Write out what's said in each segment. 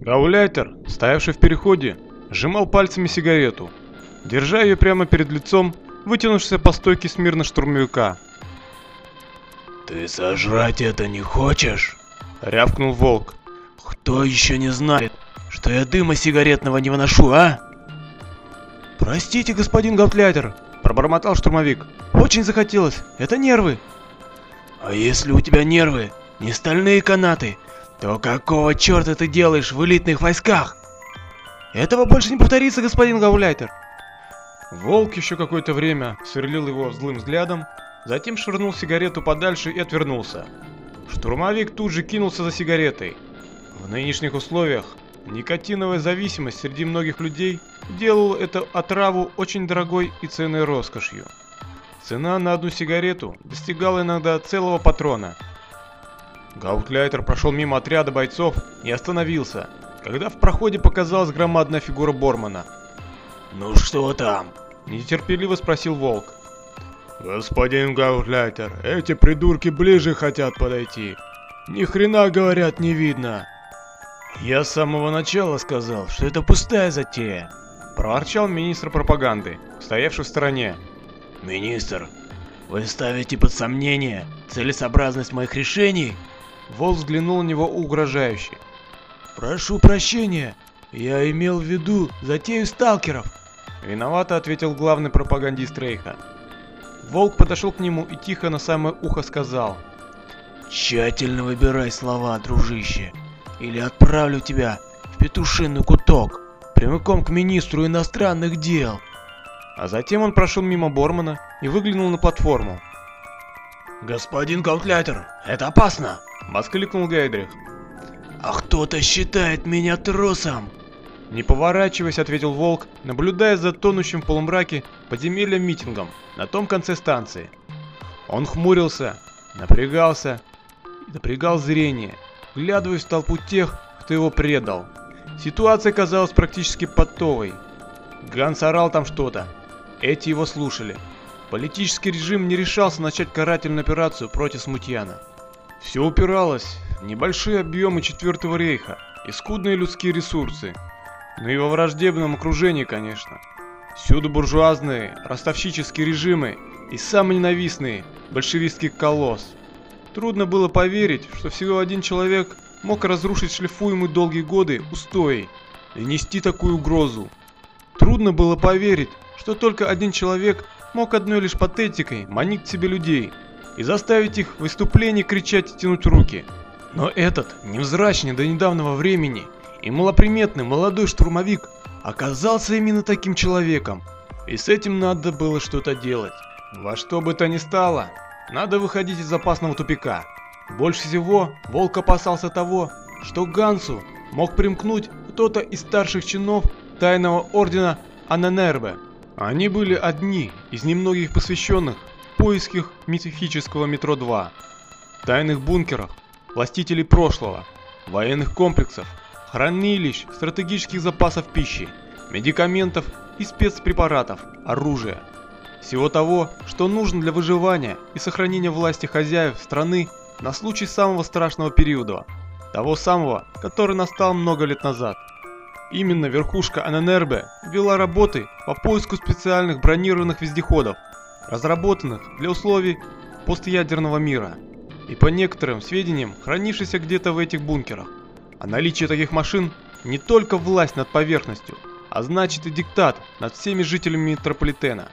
Гауляйтер, стоявший в переходе, сжимал пальцами сигарету, держа ее прямо перед лицом, вытянувшись по стойке смирно штурмовика. «Ты сожрать это не хочешь?» — рявкнул волк. «Кто еще не знает, что я дыма сигаретного не выношу, а?» «Простите, господин Гауляйтер», — пробормотал штурмовик. «Очень захотелось, это нервы». «А если у тебя нервы не стальные канаты, то какого черта ты делаешь в элитных войсках?» «Этого больше не повторится, господин Гауляйтер». Волк еще какое-то время сверлил его злым взглядом, затем швырнул сигарету подальше и отвернулся. Штурмовик тут же кинулся за сигаретой. В нынешних условиях никотиновая зависимость среди многих людей делала эту отраву очень дорогой и ценной роскошью. Цена на одну сигарету достигала иногда целого патрона. Гаутляйтер прошел мимо отряда бойцов и остановился, когда в проходе показалась громадная фигура Бормана. «Ну что там?» – нетерпеливо спросил Волк. «Господин Гаутляйтер, эти придурки ближе хотят подойти. Ни хрена, говорят, не видно». «Я с самого начала сказал, что это пустая затея», – проворчал министр пропаганды, стоявший в стороне. «Министр, вы ставите под сомнение целесообразность моих решений?» Волк взглянул на него угрожающе. «Прошу прощения, я имел в виду затею сталкеров», — виновато ответил главный пропагандист Рейха. Волк подошел к нему и тихо на самое ухо сказал. «Тщательно выбирай слова, дружище, или отправлю тебя в петушиный куток, прямиком к министру иностранных дел». А затем он прошел мимо Бормана и выглянул на платформу. «Господин Гаутлятер, это опасно!» — воскликнул Гайдрих. «А кто-то считает меня трусом!» Не поворачиваясь, ответил Волк, наблюдая за тонущим в полумраке подземельем митингом на том конце станции. Он хмурился, напрягался напрягал зрение, глядываясь в толпу тех, кто его предал. Ситуация казалась практически потовой. Ганс орал там что-то. Эти его слушали. Политический режим не решался начать карательную операцию против Смутьяна. Все упиралось в небольшие объемы Четвертого рейха и скудные людские ресурсы, но и во враждебном окружении, конечно. Всюду буржуазные, ростовщические режимы и самый ненавистный большевистский колосс. Трудно было поверить, что всего один человек мог разрушить шлифуемые долгие годы устои и нести такую угрозу. Трудно было поверить, что только один человек мог одной лишь патетикой манить к себе людей и заставить их в выступлении кричать и тянуть руки. Но этот, невзрачный до недавнего времени и малоприметный молодой штурмовик оказался именно таким человеком, и с этим надо было что-то делать. Во что бы то ни стало, надо выходить из опасного тупика. Больше всего Волк опасался того, что Гансу мог примкнуть кто-то из старших чинов тайного ордена Ананербе. Они были одни из немногих посвященных поисках мифического метро-2, тайных бункерах, властителей прошлого, военных комплексов, хранилищ стратегических запасов пищи, медикаментов и спецпрепаратов, оружия. Всего того, что нужно для выживания и сохранения власти хозяев страны на случай самого страшного периода, того самого, который настал много лет назад. Именно верхушка ННРБ вела работы по поиску специальных бронированных вездеходов, разработанных для условий постядерного мира, и по некоторым сведениям хранившихся где-то в этих бункерах. А наличие таких машин не только власть над поверхностью, а значит и диктат над всеми жителями метрополитена.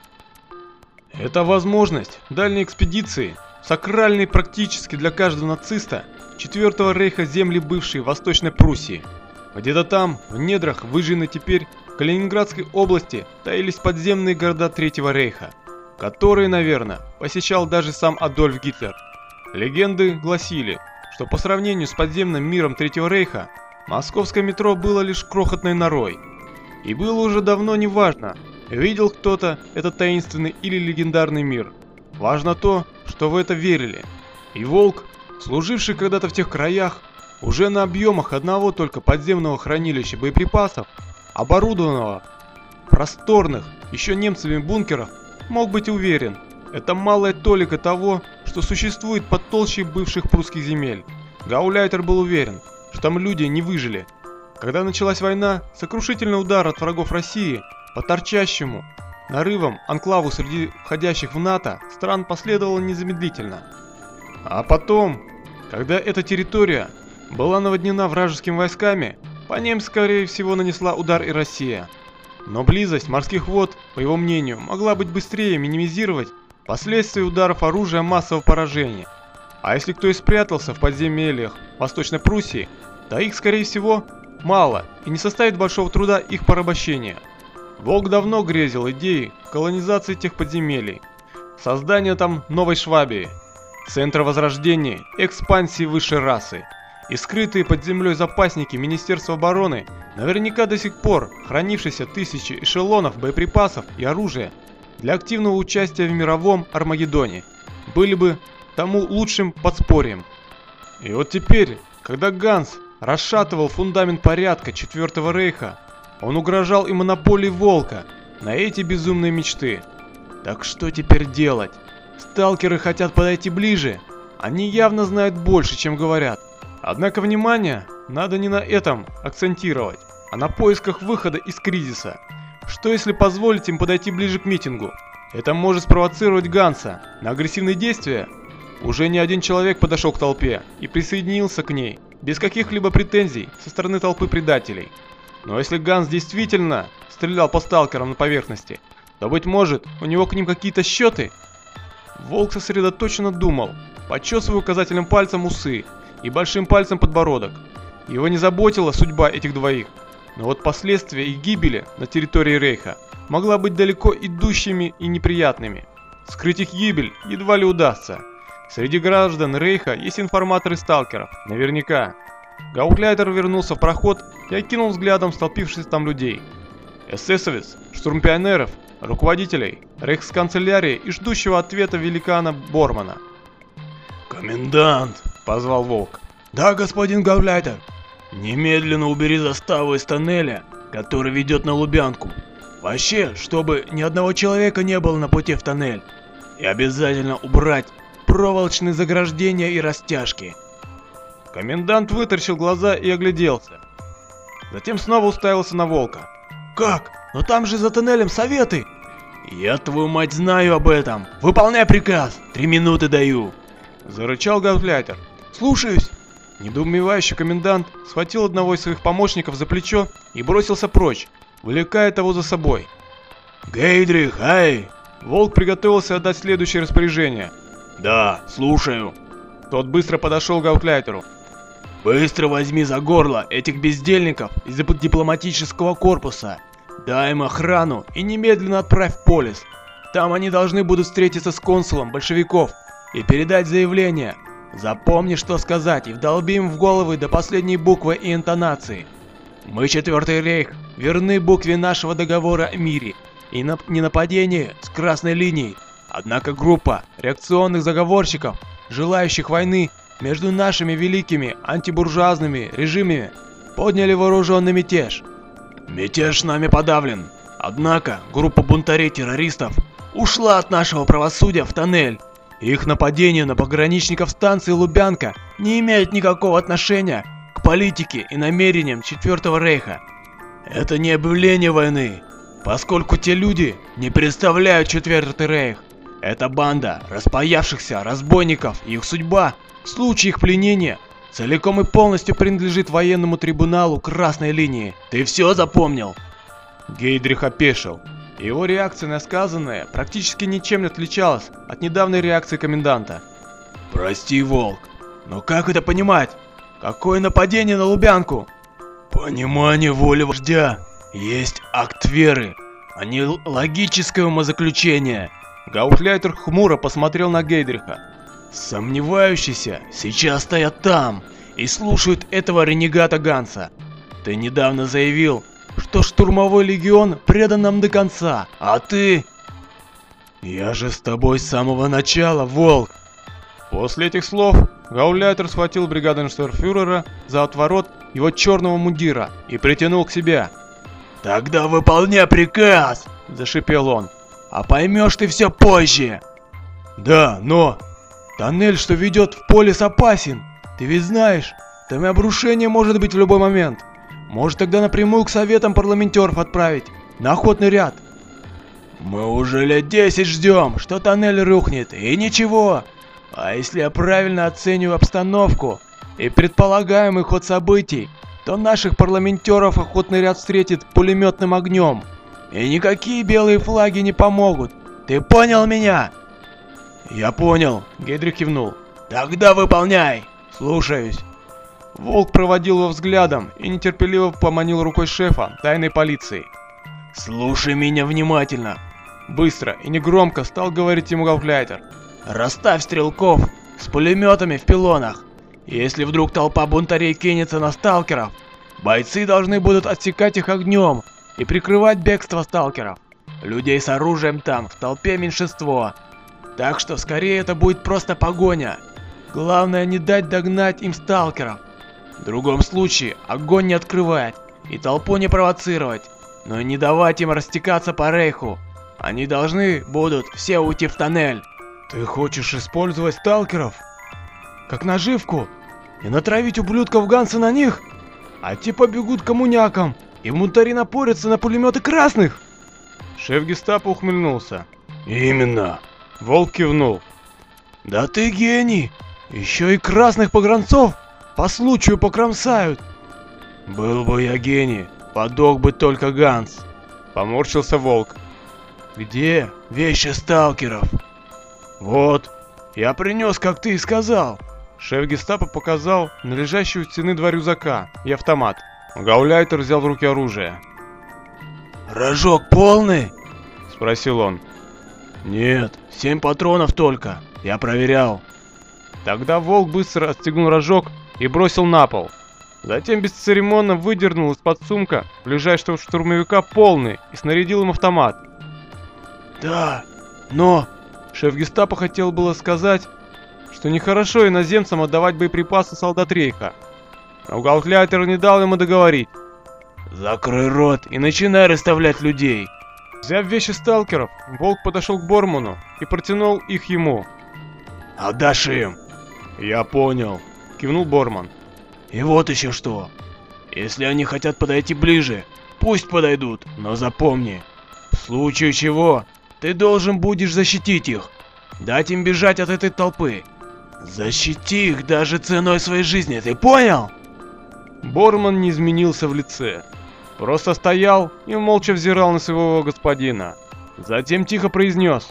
Это возможность дальней экспедиции, сакральной практически для каждого нациста, Четвертого рейха земли бывшей Восточной Пруссии. Где-то там, в недрах выжженной теперь Калининградской области, таились подземные города Третьего рейха, которые, наверное, посещал даже сам Адольф Гитлер. Легенды гласили, что по сравнению с подземным миром Третьего рейха, московское метро было лишь крохотной норой. И было уже давно не важно, видел кто-то этот таинственный или легендарный мир. Важно то, что в это верили. И Волк, служивший когда-то в тех краях, уже на объемах одного только подземного хранилища боеприпасов, оборудованного просторных, еще немцами бункерах, мог быть уверен, это малая толика того, что существует под толщей бывших прусских земель. Гауляйтер был уверен, что там люди не выжили. Когда началась война, сокрушительный удар от врагов России по торчащему нарывам анклаву среди входящих в НАТО стран последовало незамедлительно. А потом, когда эта территория была наводнена вражескими войсками, по ним, скорее всего, нанесла удар и Россия. Но близость морских вод, по его мнению, могла быть быстрее минимизировать последствия ударов оружия массового поражения. А если кто и спрятался в подземельях Восточной Пруссии, то их, скорее всего, мало и не составит большого труда их порабощения. Волк давно грезил идеей колонизации тех подземелий, создания там новой Швабии, центра возрождения, экспансии высшей расы. И скрытые под землей запасники Министерства обороны, наверняка до сих пор хранившиеся тысячи эшелонов боеприпасов и оружия для активного участия в мировом Армагеддоне, были бы тому лучшим подспорьем. И вот теперь, когда Ганс расшатывал фундамент порядка Четвертого Рейха, он угрожал и монополии Волка на эти безумные мечты. Так что теперь делать? Сталкеры хотят подойти ближе. Они явно знают больше, чем говорят. Однако внимание надо не на этом акцентировать, а на поисках выхода из кризиса. Что если позволить им подойти ближе к митингу? Это может спровоцировать Ганса на агрессивные действия. Уже не один человек подошел к толпе и присоединился к ней, без каких-либо претензий со стороны толпы предателей. Но если Ганс действительно стрелял по сталкерам на поверхности, то, быть может, у него к ним какие-то счеты? Волк сосредоточенно думал, почесывая указательным пальцем усы и большим пальцем подбородок. Его не заботила судьба этих двоих, но вот последствия их гибели на территории Рейха могла быть далеко идущими и неприятными. Скрыть их гибель едва ли удастся. Среди граждан Рейха есть информаторы сталкеров, наверняка. Гаукляйтер вернулся в проход и окинул взглядом столпившихся там людей. Эсэсовец, штурмпионеров, руководителей, рейхсканцелярии и ждущего ответа великана Бормана. «Комендант!» — позвал Волк. «Да, господин Гаукляйтер!» «Немедленно убери заставу из тоннеля, который ведет на Лубянку. Вообще, чтобы ни одного человека не было на пути в тоннель. И обязательно убрать проволочные заграждения и растяжки». Комендант вытаращил глаза и огляделся. Затем снова уставился на Волка. «Как? Но там же за тоннелем советы!» «Я твою мать знаю об этом! Выполняй приказ! Три минуты даю!» Зарычал Гаутляйтер. «Слушаюсь!» Недоумевающий комендант схватил одного из своих помощников за плечо и бросился прочь, влекая того за собой. «Гейдрих, ай!» Волк приготовился отдать следующее распоряжение. «Да, слушаю!» Тот быстро подошел к Гаутляйтеру. «Быстро возьми за горло этих бездельников из дипломатического корпуса. Дай им охрану и немедленно отправь в полис. Там они должны будут встретиться с консулом большевиков и передать заявление. Запомни, что сказать, и вдолбим в головы до последней буквы и интонации. Мы, Четвертый Рейх, верны букве нашего договора о мире и на ненападении с красной линией. Однако группа реакционных заговорщиков, желающих войны между нашими великими антибуржуазными режимами, подняли вооруженный мятеж. Мятеж нами подавлен. Однако группа бунтарей-террористов ушла от нашего правосудия в тоннель. Их нападение на пограничников станции Лубянка не имеет никакого отношения к политике и намерениям Четвертого Рейха. Это не объявление войны, поскольку те люди не представляют Четвертый Рейх. Это банда распаявшихся разбойников и их судьба в случае их пленения целиком и полностью принадлежит военному трибуналу Красной Линии. Ты все запомнил? Гейдрих опешил. Его реакция на сказанное практически ничем не отличалась от недавней реакции коменданта. «Прости, Волк, но как это понимать? Какое нападение на Лубянку?» «Понимание воли вождя есть акт веры, а не логическое умозаключение». Гаухляйтер хмуро посмотрел на Гейдриха. «Сомневающиеся сейчас стоят там и слушают этого ренегата Ганса. Ты недавно заявил, что штурмовой легион предан нам до конца, а ты... Я же с тобой с самого начала, Волк. После этих слов Гауляйтер схватил бригаденштерфюрера за отворот его черного мундира и притянул к себе. «Тогда выполняй приказ!» – зашипел он. «А поймешь ты все позже!» «Да, но...» «Тоннель, что ведет в полис, опасен! Ты ведь знаешь, там и обрушение может быть в любой момент. Может тогда напрямую к советам парламентеров отправить? На охотный ряд. Мы уже лет 10 ждем, что тоннель рухнет, и ничего. А если я правильно оцениваю обстановку и предполагаемый ход событий, то наших парламентеров охотный ряд встретит пулеметным огнем. И никакие белые флаги не помогут. Ты понял меня? Я понял, Гейдрих кивнул. Тогда выполняй. Слушаюсь. Волк проводил его взглядом и нетерпеливо поманил рукой шефа тайной полиции. «Слушай меня внимательно!» Быстро и негромко стал говорить ему Галфляйтер. «Расставь стрелков с пулеметами в пилонах. Если вдруг толпа бунтарей кинется на сталкеров, бойцы должны будут отсекать их огнем и прикрывать бегство сталкеров. Людей с оружием там в толпе меньшинство. Так что скорее это будет просто погоня. Главное не дать догнать им сталкеров. В другом случае огонь не открывать и толпу не провоцировать, но и не давать им растекаться по рейху. Они должны будут все уйти в тоннель. Ты хочешь использовать сталкеров? Как наживку? И натравить ублюдков Ганса на них? А те побегут коммунякам, и мунтари напорятся на пулеметы красных? Шеф гестапо ухмыльнулся. Именно. Волк кивнул. Да ты гений! Еще и красных погранцов по случаю покромсают. Был бы я гений, подох бы только Ганс. Поморщился волк. Где вещи сталкеров? Вот, я принес, как ты и сказал. Шеф гестапо показал на лежащую у стены два рюкзака и автомат. Гауляйтер взял в руки оружие. «Рожок полный?» — спросил он. «Нет, семь патронов только. Я проверял». Тогда волк быстро отстегнул рожок и бросил на пол. Затем бесцеремонно выдернул из-под сумка ближайшего штурмовика полный и снарядил им автомат. «Да, но...» Шеф гестапо хотел было сказать, что нехорошо иноземцам отдавать боеприпасы солдат Рейха. Но Галхлятер не дал ему договорить. «Закрой рот и начинай расставлять людей!» Взяв вещи сталкеров, Волк подошел к Борману и протянул их ему. «Отдашь им!» «Я понял», — кивнул Борман. «И вот еще что. Если они хотят подойти ближе, пусть подойдут, но запомни, в случае чего, ты должен будешь защитить их, дать им бежать от этой толпы. Защити их даже ценой своей жизни, ты понял?» Борман не изменился в лице. Просто стоял и молча взирал на своего господина. Затем тихо произнес.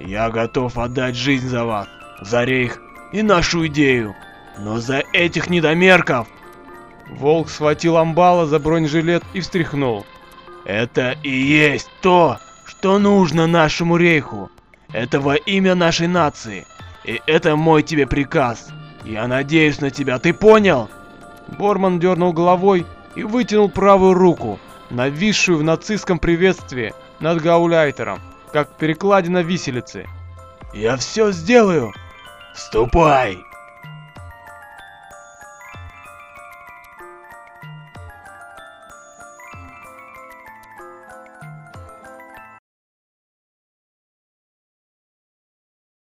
«Я готов отдать жизнь за вас, за рейх и нашу идею, но за этих недомерков!» Волк схватил амбала за бронежилет и встряхнул. «Это и есть то, что нужно нашему рейху. Это во имя нашей нации. И это мой тебе приказ. Я надеюсь на тебя, ты понял?» Борман дернул головой и вытянул правую руку, нависшую в нацистском приветствии над Гауляйтером, как перекладина виселицы. «Я все сделаю! Ступай!»